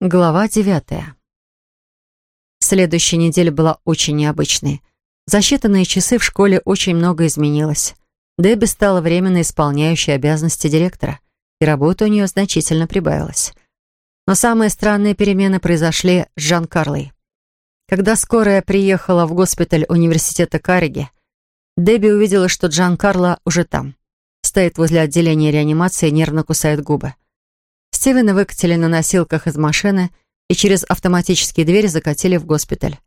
Глава девятая. Следующая неделя была очень необычной. За считанные часы в школе очень много изменилось. Дебби стала временно исполняющей обязанности директора, и работа у нее значительно прибавилась. Но самые странные перемены произошли с Жан Карлой. Когда скорая приехала в госпиталь университета Карриги, Дебби увидела, что Джан Карло уже там. Стоит возле отделения реанимации и нервно кусает губы. Стивена выкатили на носилках из машины и через автоматические двери закатили в госпиталь.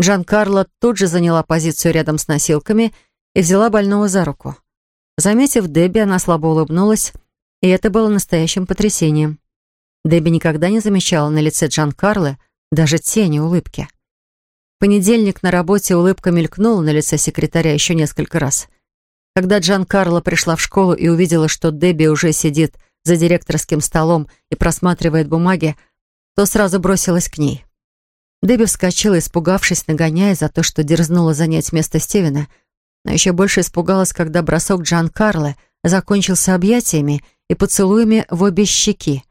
Джан Карло тут же заняла позицию рядом с носилками и взяла больного за руку. Заметив Дебби, она слабо улыбнулась, и это было настоящим потрясением. Дебби никогда не замечала на лице Джан Карло даже тени улыбки. В понедельник на работе улыбка мелькнула на лице секретаря еще несколько раз. Когда Джан Карло пришла в школу и увидела, что Дебби уже сидит за директорским столом и просматривает бумаги, то сразу бросилась к ней. Дебби вскочила, испугавшись, нагоняя за то, что дерзнула занять место Стивена, но еще больше испугалась, когда бросок Джан Карло закончился объятиями и поцелуями в обе щеки.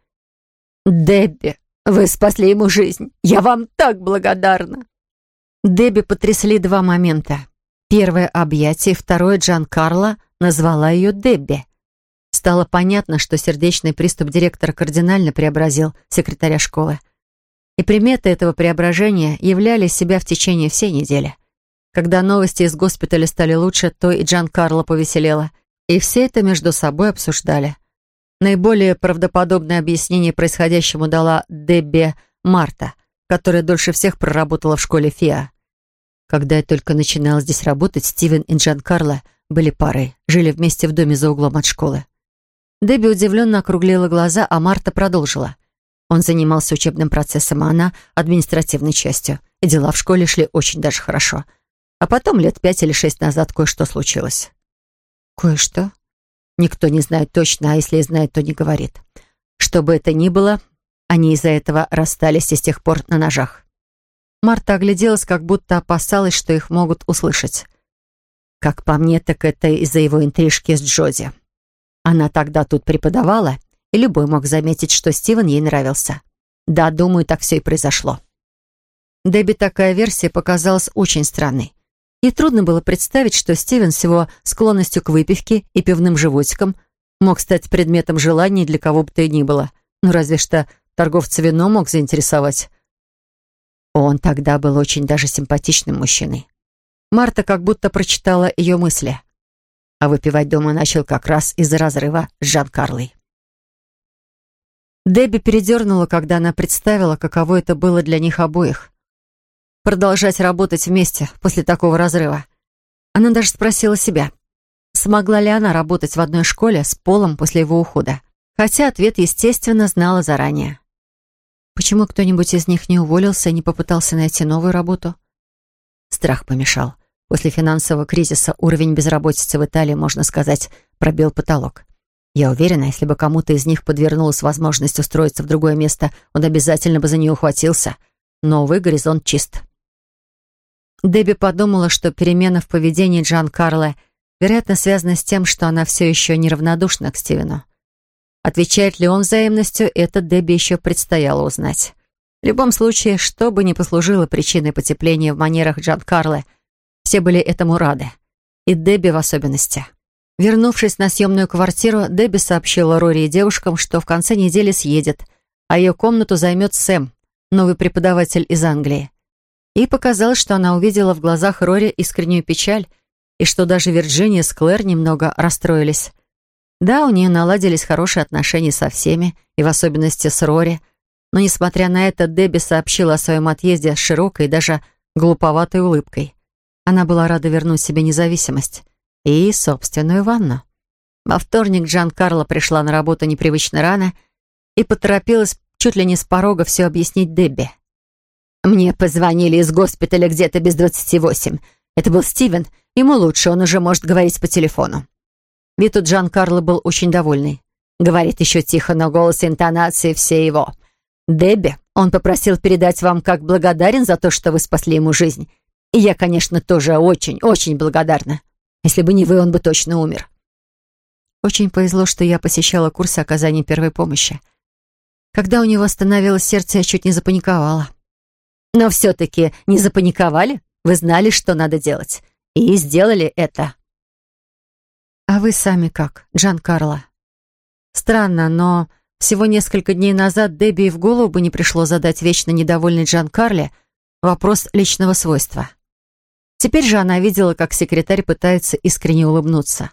«Дебби, вы спасли ему жизнь! Я вам так благодарна!» Дебби потрясли два момента. Первое объятие, второе Джан Карло назвала ее Дебби. Стало понятно, что сердечный приступ директора кардинально преобразил секретаря школы. И приметы этого преображения являли себя в течение всей недели. Когда новости из госпиталя стали лучше, то и Джан Карло повеселела. И все это между собой обсуждали. Наиболее правдоподобное объяснение происходящему дала Дебби Марта, которая дольше всех проработала в школе ФИА. Когда я только начинала здесь работать, Стивен и Джан Карло были парой, жили вместе в доме за углом от школы. Дебби удивленно округлила глаза, а Марта продолжила. Он занимался учебным процессом, а она — административной частью. И дела в школе шли очень даже хорошо. А потом, лет пять или шесть назад, кое-что случилось. Кое-что? Никто не знает точно, а если и знает, то не говорит. Что бы это ни было, они из-за этого расстались и с тех пор на ножах. Марта огляделась, как будто опасалась, что их могут услышать. Как по мне, так это из-за его интрижки с Джоди. Она тогда тут преподавала, и любой мог заметить, что Стивен ей нравился. Да, думаю, так все и произошло. Дебби такая версия показалась очень странной. Ей трудно было представить, что Стивен с его склонностью к выпивке и пивным животиком мог стать предметом желаний для кого бы то ни было. Ну, разве что торговца вино мог заинтересовать. Он тогда был очень даже симпатичным мужчиной. Марта как будто прочитала ее мысли а выпивать дома начал как раз из-за разрыва с Жан Карлой. Дебби передернула, когда она представила, каково это было для них обоих. Продолжать работать вместе после такого разрыва. Она даже спросила себя, смогла ли она работать в одной школе с Полом после его ухода. Хотя ответ, естественно, знала заранее. Почему кто-нибудь из них не уволился и не попытался найти новую работу? Страх помешал. После финансового кризиса уровень безработицы в Италии, можно сказать, пробил потолок. Я уверена, если бы кому-то из них подвернулась возможность устроиться в другое место, он обязательно бы за нее ухватился. Новый горизонт чист. Дебби подумала, что перемена в поведении Джан Карло вероятно связана с тем, что она все еще неравнодушна к Стивену. Отвечает ли он взаимностью, это Дебби еще предстояло узнать. В любом случае, что бы ни послужило причиной потепления в манерах Джан Карло — все были этому рады. И Дебби в особенности. Вернувшись на съемную квартиру, Дебби сообщила Рори и девушкам, что в конце недели съедет, а ее комнату займет Сэм, новый преподаватель из Англии. И показалось, что она увидела в глазах Рори искреннюю печаль, и что даже Вирджиния с Клэр немного расстроились. Да, у нее наладились хорошие отношения со всеми, и в особенности с Рори, но, несмотря на это, Дебби сообщила о своем отъезде с широкой, даже глуповатой улыбкой. Она была рада вернуть себе независимость и собственную ванну. Во вторник Джан Карло пришла на работу непривычно рано и поторопилась чуть ли не с порога все объяснить Дебби. «Мне позвонили из госпиталя где-то без двадцати восемь. Это был Стивен. Ему лучше, он уже может говорить по телефону». Вид у Джан Карло был очень довольный. Говорит еще тихо, но голос интонации все его. «Дебби, он попросил передать вам, как благодарен за то, что вы спасли ему жизнь. И я, конечно, тоже очень-очень благодарна. Если бы не вы, он бы точно умер. Очень повезло, что я посещала курсы оказания первой помощи. Когда у него остановилось сердце, я чуть не запаниковала. Но все-таки не запаниковали? Вы знали, что надо делать. И сделали это. А вы сами как, Джан Карло? Странно, но всего несколько дней назад Дебби в голову бы не пришло задать вечно недовольный Джан Карле вопрос личного свойства. Теперь же она видела, как секретарь пытается искренне улыбнуться.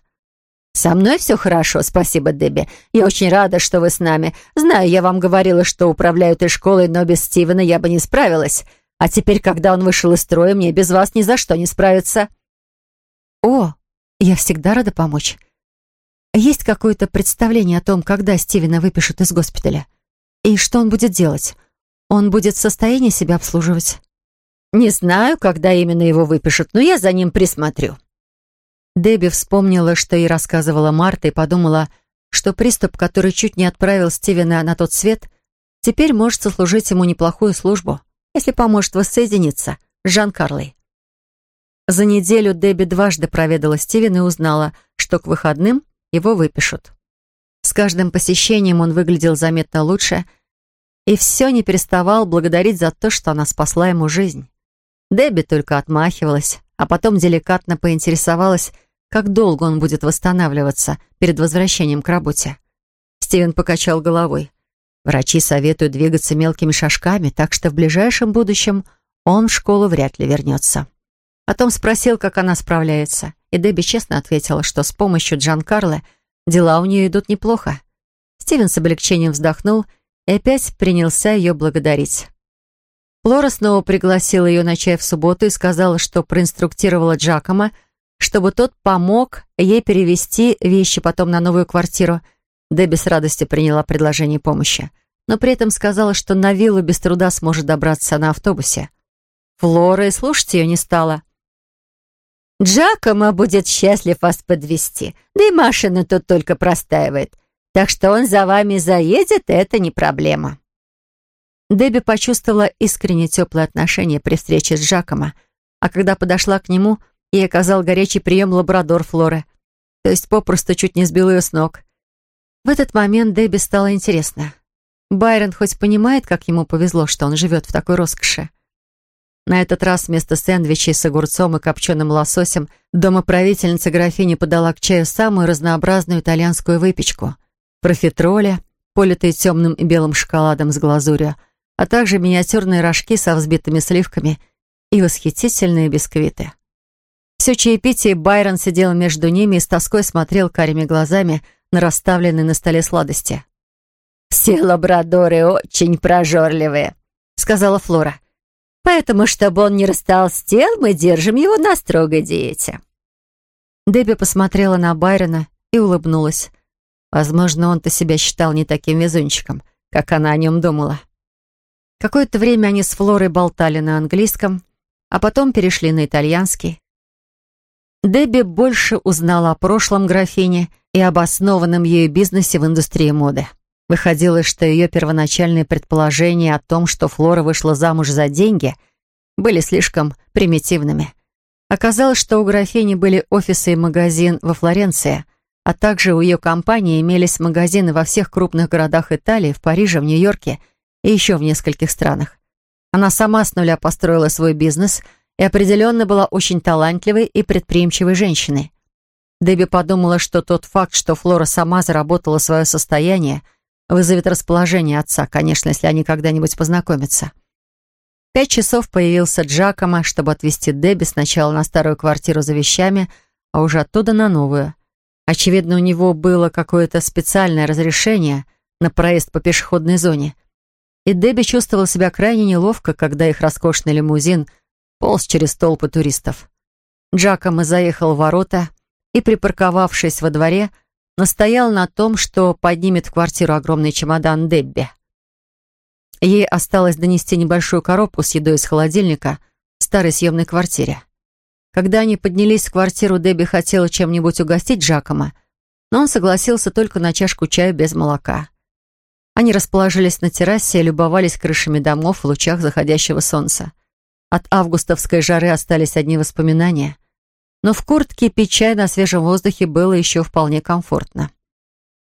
«Со мной все хорошо, спасибо, Дебби. Я очень рада, что вы с нами. Знаю, я вам говорила, что управляю этой школой, но без Стивена я бы не справилась. А теперь, когда он вышел из строя, мне без вас ни за что не справиться». «О, я всегда рада помочь. Есть какое-то представление о том, когда Стивена выпишут из госпиталя? И что он будет делать? Он будет в состоянии себя обслуживать?» «Не знаю, когда именно его выпишут, но я за ним присмотрю». Дебби вспомнила, что ей рассказывала Марта, и подумала, что приступ, который чуть не отправил Стивена на тот свет, теперь может сослужить ему неплохую службу, если поможет воссоединиться с Жан Карлой. За неделю Дебби дважды проведала Стивена и узнала, что к выходным его выпишут. С каждым посещением он выглядел заметно лучше и все не переставал благодарить за то, что она спасла ему жизнь. Дебби только отмахивалась, а потом деликатно поинтересовалась, как долго он будет восстанавливаться перед возвращением к работе. Стивен покачал головой. Врачи советуют двигаться мелкими шажками, так что в ближайшем будущем он в школу вряд ли вернется. Потом спросил, как она справляется, и Дебби честно ответила, что с помощью Джан Карлы дела у нее идут неплохо. Стивен с облегчением вздохнул и опять принялся ее благодарить. Флора снова пригласила ее на чай в субботу и сказала, что проинструктировала Джакома, чтобы тот помог ей перевести вещи потом на новую квартиру. Дебби с радостью приняла предложение помощи, но при этом сказала, что на виллу без труда сможет добраться на автобусе. Флора и слушать ее не стала. «Джакомо будет счастлив вас подвести, да и машина тут только простаивает, так что он за вами заедет, это не проблема». Дебби почувствовала искренне теплое отношение при встрече с Жакома, а когда подошла к нему, ей оказал горячий прием лабрадор Флоры, то есть попросту чуть не сбил ее с ног. В этот момент Дебби стало интересно. Байрон хоть понимает, как ему повезло, что он живет в такой роскоши. На этот раз вместо сэндвичей с огурцом и копченым лососем домоправительница графини подала к чаю самую разнообразную итальянскую выпечку. Профитроли, политые темным и белым шоколадом с глазурью, а также миниатюрные рожки со взбитыми сливками и восхитительные бисквиты. Все чаепитие Байрон сидел между ними и с тоской смотрел карими глазами на расставленные на столе сладости. «Все лабрадоры очень прожорливые», — сказала Флора. «Поэтому, чтобы он не растолстел, мы держим его на строгой диете». Дебби посмотрела на Байрона и улыбнулась. Возможно, он-то себя считал не таким везунчиком, как она о нем думала. Какое-то время они с Флорой болтали на английском, а потом перешли на итальянский. Дебби больше узнала о прошлом графине и об основанном ею бизнесе в индустрии моды. Выходило, что ее первоначальные предположения о том, что Флора вышла замуж за деньги, были слишком примитивными. Оказалось, что у графини были офисы и магазин во Флоренции, а также у ее компании имелись магазины во всех крупных городах Италии, в Париже, в Нью-Йорке – и еще в нескольких странах. Она сама с нуля построила свой бизнес и определенно была очень талантливой и предприимчивой женщиной. Дебби подумала, что тот факт, что Флора сама заработала свое состояние, вызовет расположение отца, конечно, если они когда-нибудь познакомятся. Пять часов появился Джакомо, чтобы отвезти Дебби сначала на старую квартиру за вещами, а уже оттуда на новую. Очевидно, у него было какое-то специальное разрешение на проезд по пешеходной зоне, и Дебби чувствовала себя крайне неловко, когда их роскошный лимузин полз через толпы туристов. Джакомо заехал в ворота и, припарковавшись во дворе, настоял на том, что поднимет в квартиру огромный чемодан Дебби. Ей осталось донести небольшую коробку с едой из холодильника в старой съемной квартире. Когда они поднялись в квартиру, Дебби хотела чем-нибудь угостить Джакома, но он согласился только на чашку чая без молока. Они расположились на террасе и любовались крышами домов в лучах заходящего солнца. От августовской жары остались одни воспоминания. Но в куртке пить чай на свежем воздухе было еще вполне комфортно.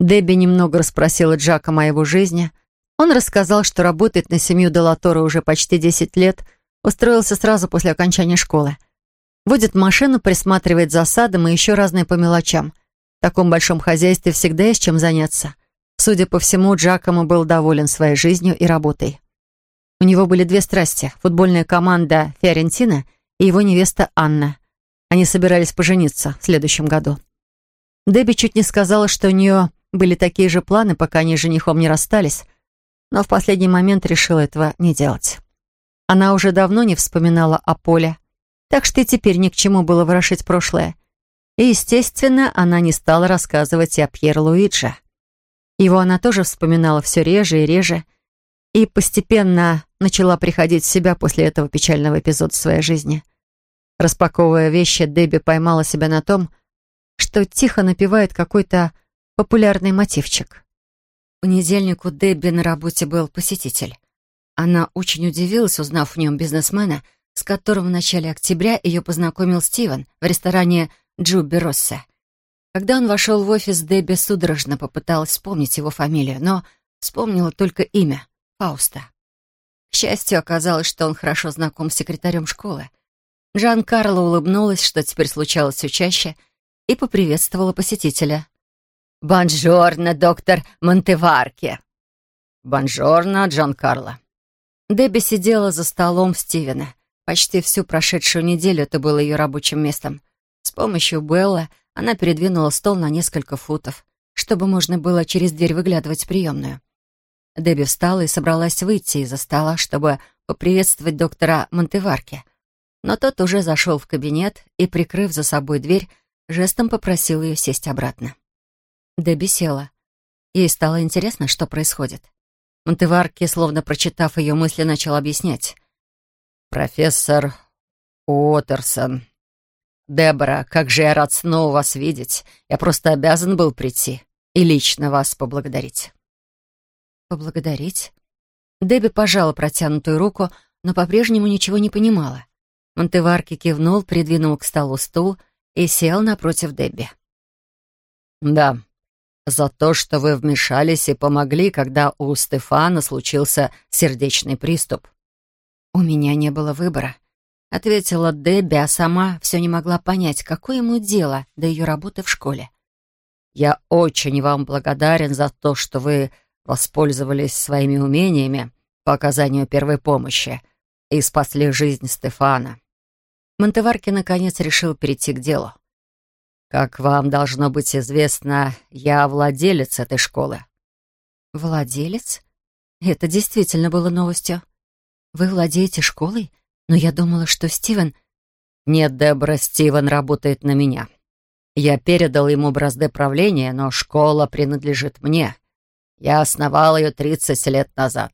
Дебби немного расспросила Джака о его жизни, Он рассказал, что работает на семью Делатора уже почти 10 лет, устроился сразу после окончания школы. Водит машину, присматривает за садом и еще разные по мелочам. В таком большом хозяйстве всегда есть чем заняться. Судя по всему, Джакомо был доволен своей жизнью и работой. У него были две страсти — футбольная команда «Фиорентина» и его невеста Анна. Они собирались пожениться в следующем году. Дебби чуть не сказала, что у нее были такие же планы, пока они с женихом не расстались, но в последний момент решила этого не делать. Она уже давно не вспоминала о Поле, так что и теперь ни к чему было ворошить прошлое. И, естественно, она не стала рассказывать и о Пьер Луиджи. Его она тоже вспоминала все реже и реже, и постепенно начала приходить в себя после этого печального эпизода в своей жизни. Распаковывая вещи, Дебби поймала себя на том, что тихо напевает какой-то популярный мотивчик. В понедельник у Дебби на работе был посетитель. Она очень удивилась, узнав в нем бизнесмена, с которым в начале октября ее познакомил Стивен в ресторане Джубби Росса. Когда он вошел в офис, Дебби судорожно попыталась вспомнить его фамилию, но вспомнила только имя — Фауста. К счастью, оказалось, что он хорошо знаком с секретарем школы. Жан Карло улыбнулась, что теперь случалось все чаще, и поприветствовала посетителя. «Бонжорно, доктор Монтеварки!» «Бонжорно, Джан Карло!» Дебби сидела за столом Стивена. Почти всю прошедшую неделю это было ее рабочим местом. С помощью Белла она передвинула стол на несколько футов, чтобы можно было через дверь выглядывать в приемную. Дебби встала и собралась выйти из-за стола, чтобы поприветствовать доктора Монтеварки. Но тот уже зашел в кабинет и, прикрыв за собой дверь, жестом попросил ее сесть обратно. Дебби села. Ей стало интересно, что происходит. Монтеварки, словно прочитав ее мысли, начал объяснять. «Профессор Уотерсон. Дебора, как же я рад снова вас видеть. Я просто обязан был прийти и лично вас поблагодарить». «Поблагодарить?» Дебби пожала протянутую руку, но по-прежнему ничего не понимала. Монтеварки кивнул, придвинул к столу стул и сел напротив Дебби. «Да, за то, что вы вмешались и помогли, когда у Стефана случился сердечный приступ». «У меня не было выбора», — ответила Дебби, а сама все не могла понять, какое ему дело до ее работы в школе. «Я очень вам благодарен за то, что вы воспользовались своими умениями по оказанию первой помощи и спасли жизнь Стефана». Монтеварки наконец решил перейти к делу. «Как вам должно быть известно, я владелец этой школы». «Владелец? Это действительно было новостью. Вы владеете школой? Но я думала, что Стивен...» «Нет, Дебра, Стивен работает на меня. Я передал ему бразды правления, но школа принадлежит мне. Я основал ее 30 лет назад.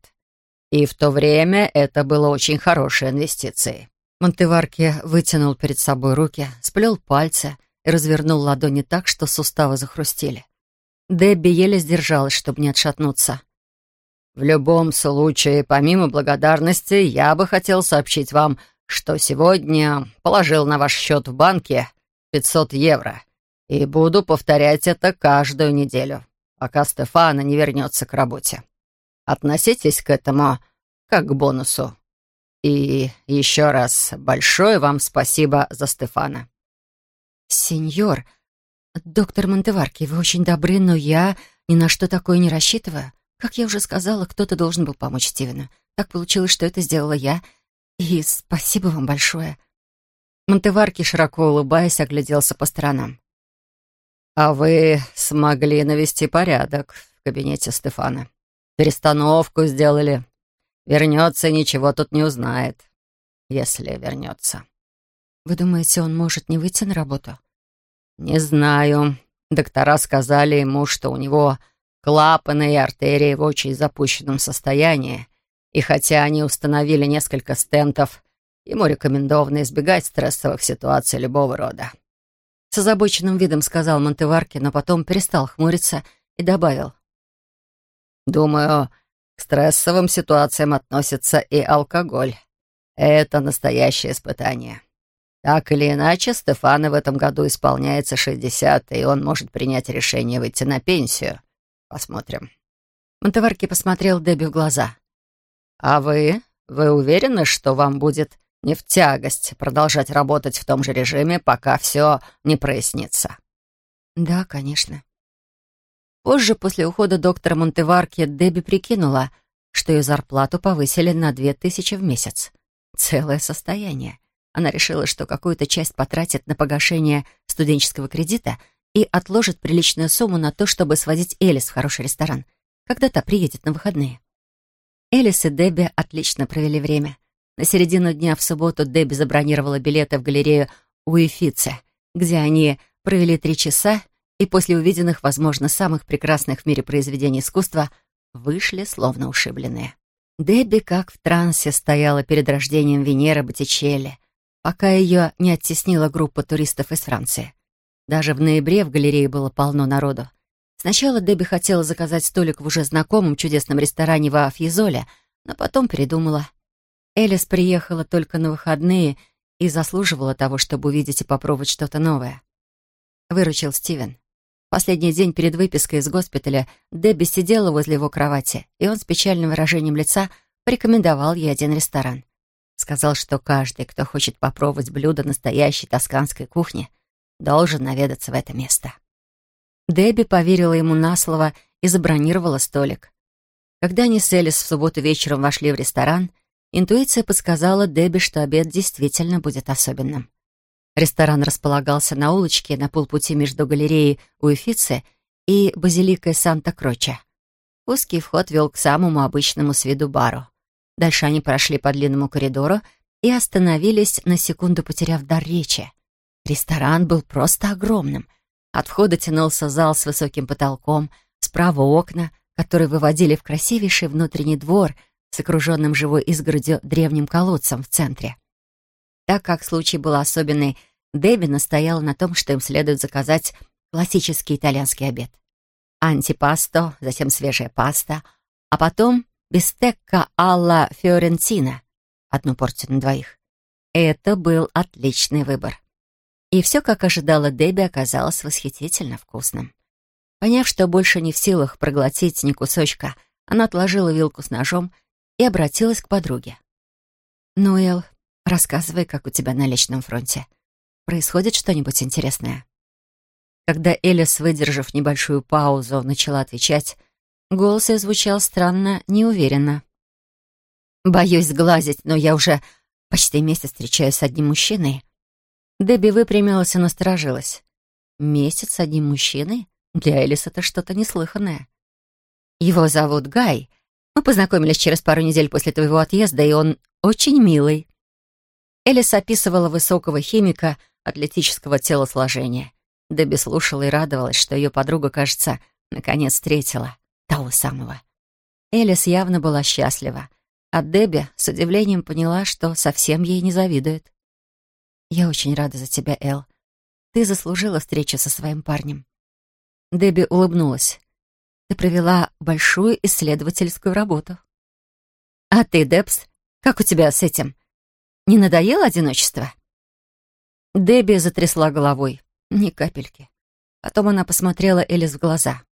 И в то время это было очень хорошей инвестицией». Монтеварки вытянул перед собой руки, сплел пальцы и развернул ладони так, что суставы захрустели. Дебби еле сдержалась, чтобы не отшатнуться. «В любом случае, помимо благодарности, я бы хотел сообщить вам, что сегодня положил на ваш счет в банке 500 евро и буду повторять это каждую неделю, пока Стефана не вернется к работе. Относитесь к этому как к бонусу. И еще раз большое вам спасибо за Стефана». «Сеньор, доктор Монтеварки, вы очень добры, но я ни на что такое не рассчитываю. Как я уже сказала, кто-то должен был помочь Стивену. Так получилось, что это сделала я. И спасибо вам большое». Монтеварки, широко улыбаясь, огляделся по сторонам. «А вы смогли навести порядок в кабинете Стефана. Перестановку сделали. Вернется, ничего тут не узнает. Если вернется». «Вы думаете, он может не выйти на работу?» «Не знаю. Доктора сказали ему, что у него клапаны и артерии в очень запущенном состоянии, и хотя они установили несколько стентов, ему рекомендовано избегать стрессовых ситуаций любого рода». С озабоченным видом сказал Монтеварки, но потом перестал хмуриться и добавил. «Думаю, к стрессовым ситуациям относится и алкоголь. Это настоящее испытание. Так или иначе, Стефана в этом году исполняется 60, и он может принять решение выйти на пенсию. Посмотрим. Монтеварки посмотрел Дебби в глаза. «А вы? Вы уверены, что вам будет не в тягость продолжать работать в том же режиме, пока все не прояснится?» «Да, конечно». Позже, после ухода доктора Монтеварки, Дебби прикинула, что ее зарплату повысили на две тысячи в месяц. Целое состояние. Она решила, что какую-то часть потратит на погашение студенческого кредита и отложит приличную сумму на то, чтобы сводить Элис в хороший ресторан, когда та приедет на выходные. Элис и Дебби отлично провели время. На середину дня в субботу Дебби забронировала билеты в галерею Уэфице, где они провели три часа и после увиденных, возможно, самых прекрасных в мире произведений искусства вышли словно ушибленные. Дебби как в трансе стояла перед рождением Венеры Боттичелли, пока ее не оттеснила группа туристов из Франции. Даже в ноябре в галерее было полно народу. Сначала Дебби хотела заказать столик в уже знакомом чудесном ресторане в Афьезоле, но потом передумала. Элис приехала только на выходные и заслуживала того, чтобы увидеть и попробовать что-то новое. Выручил Стивен. Последний день перед выпиской из госпиталя Дебби сидела возле его кровати, и он с печальным выражением лица порекомендовал ей один ресторан. Сказал, что каждый, кто хочет попробовать блюдо настоящей тосканской кухни, должен наведаться в это место. Дебби поверила ему на слово и забронировала столик. Когда они с Элис в субботу вечером вошли в ресторан, интуиция подсказала Дебби, что обед действительно будет особенным. Ресторан располагался на улочке на полпути между галереей Уэфице и базиликой Санта-Кроча. Узкий вход вел к самому обычному с виду бару. Дальше они прошли по длинному коридору и остановились, на секунду потеряв дар речи. Ресторан был просто огромным. От входа тянулся зал с высоким потолком, справа окна, которые выводили в красивейший внутренний двор с окруженным живой изгородью древним колодцем в центре. Так как случай был особенный, Дебби настояла на том, что им следует заказать классический итальянский обед. Антипасто, затем свежая паста, а потом бистекка алла фиорентина, одну порцию на двоих. Это был отличный выбор. И все, как ожидала Дебби, оказалось восхитительно вкусным. Поняв, что больше не в силах проглотить ни кусочка, она отложила вилку с ножом и обратилась к подруге. «Ну, Эл, Рассказывай, как у тебя на личном фронте. Происходит что-нибудь интересное?» Когда Элис, выдержав небольшую паузу, начала отвечать, голос ее звучал странно, неуверенно. «Боюсь сглазить, но я уже почти месяц встречаюсь с одним мужчиной». Дебби выпрямилась и насторожилась. «Месяц с одним мужчиной? Для Элис это что-то неслыханное». «Его зовут Гай. Мы познакомились через пару недель после твоего отъезда, и он очень милый». Элис описывала высокого химика атлетического телосложения. Дебби слушала и радовалась, что ее подруга, кажется, наконец встретила того самого. Элис явно была счастлива, а Дебби с удивлением поняла, что совсем ей не завидует. «Я очень рада за тебя, Эл. Ты заслужила встречу со своим парнем». Дебби улыбнулась. «Ты провела большую исследовательскую работу». «А ты, Дебс, как у тебя с этим? Не надоело одиночество?» Дебби затрясла головой. Ни капельки. Потом она посмотрела Элис в глаза.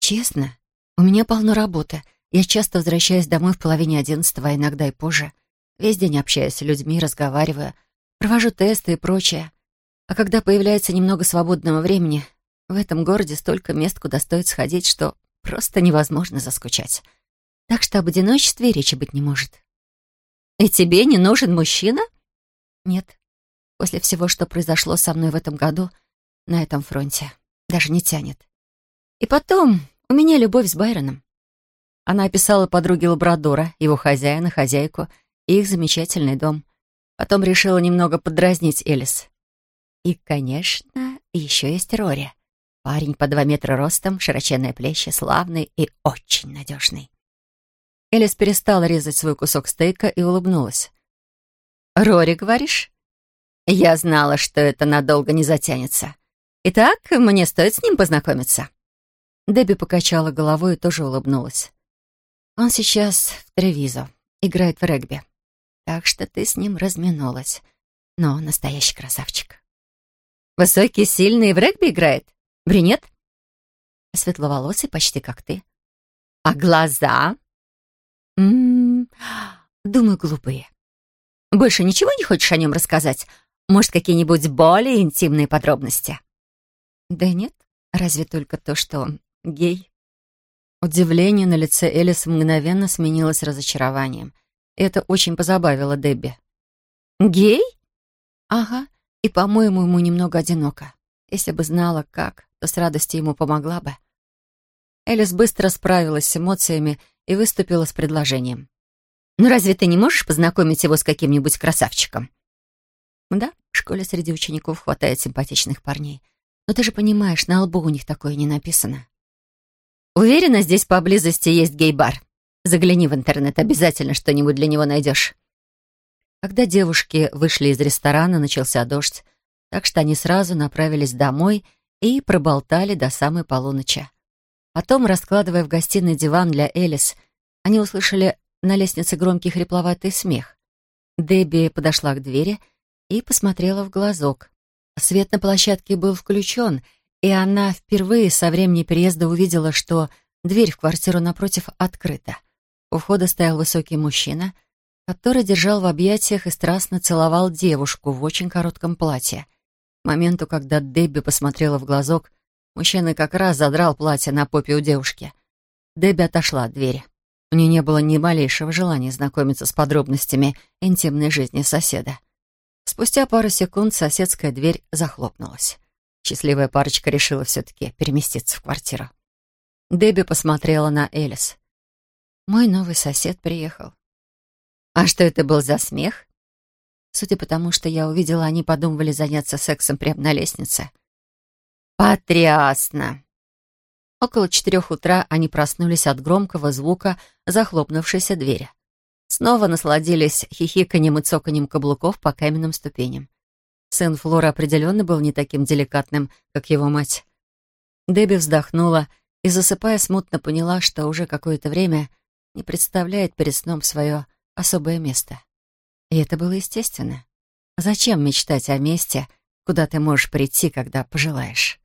«Честно, у меня полно работы. Я часто возвращаюсь домой в половине одиннадцатого, а иногда и позже. Весь день общаюсь с людьми, разговариваю, провожу тесты и прочее. А когда появляется немного свободного времени, в этом городе столько мест, куда стоит сходить, что просто невозможно заскучать. Так что об одиночестве речи быть не может. «И тебе не нужен мужчина?» «Нет. После всего, что произошло со мной в этом году, на этом фронте, даже не тянет. И потом, у меня любовь с Байроном». Она описала подруге Лабрадора, его хозяина, хозяйку и их замечательный дом. Потом решила немного подразнить Элис. И, конечно, еще есть Рори. Парень по два метра ростом, широченные плечи, славный и очень надежный. Элис перестала резать свой кусок стейка и улыбнулась. «Рори, говоришь? Я знала, что это надолго не затянется. Итак, мне стоит с ним познакомиться». Дебби покачала головой и тоже улыбнулась. «Он сейчас в Тревизо, играет в регби. Так что ты с ним разминулась. Но настоящий красавчик». «Высокий, сильный в регби играет? Брюнет?» «Светловолосый, почти как ты». А глаза? М -м -м, думаю, глупые. Больше ничего не хочешь о нем рассказать? Может, какие-нибудь более интимные подробности? Да нет, разве только то, что он гей. Удивление на лице Элис мгновенно сменилось разочарованием. Это очень позабавило Дебби. «Гей?» «Ага, и, по-моему, ему немного одиноко. Если бы знала, как, то с радостью ему помогла бы». Элис быстро справилась с эмоциями и выступила с предложением. «Ну разве ты не можешь познакомить его с каким-нибудь красавчиком?» «Да, в школе среди учеников хватает симпатичных парней. Но ты же понимаешь, на лбу у них такое не написано». Уверена, здесь поблизости есть гей-бар. Загляни в интернет, обязательно что-нибудь для него найдешь. Когда девушки вышли из ресторана, начался дождь, так что они сразу направились домой и проболтали до самой полуночи. Потом, раскладывая в гостиной диван для Элис, они услышали на лестнице громкий хрипловатый смех. Дебби подошла к двери и посмотрела в глазок. Свет на площадке был включен — и она впервые со времени переезда увидела, что дверь в квартиру напротив открыта. У входа стоял высокий мужчина, который держал в объятиях и страстно целовал девушку в очень коротком платье. К моменту, когда Дебби посмотрела в глазок, мужчина как раз задрал платье на попе у девушки. Дебби отошла от двери. У нее не было ни малейшего желания знакомиться с подробностями интимной жизни соседа. Спустя пару секунд соседская дверь захлопнулась. Счастливая парочка решила все-таки переместиться в квартиру. Дебби посмотрела на Элис. «Мой новый сосед приехал». «А что это был за смех?» Судя по тому, что я увидела, они подумывали заняться сексом прямо на лестнице. «Потрясно!» Около четырех утра они проснулись от громкого звука захлопнувшейся двери. Снова насладились хихиканьем и цоканьем каблуков по каменным ступеням. Сын Флора определенно был не таким деликатным, как его мать. Дебби вздохнула и, засыпая, смутно поняла, что уже какое-то время не представляет перед сном свое особое место. И это было естественно. Зачем мечтать о месте, куда ты можешь прийти, когда пожелаешь?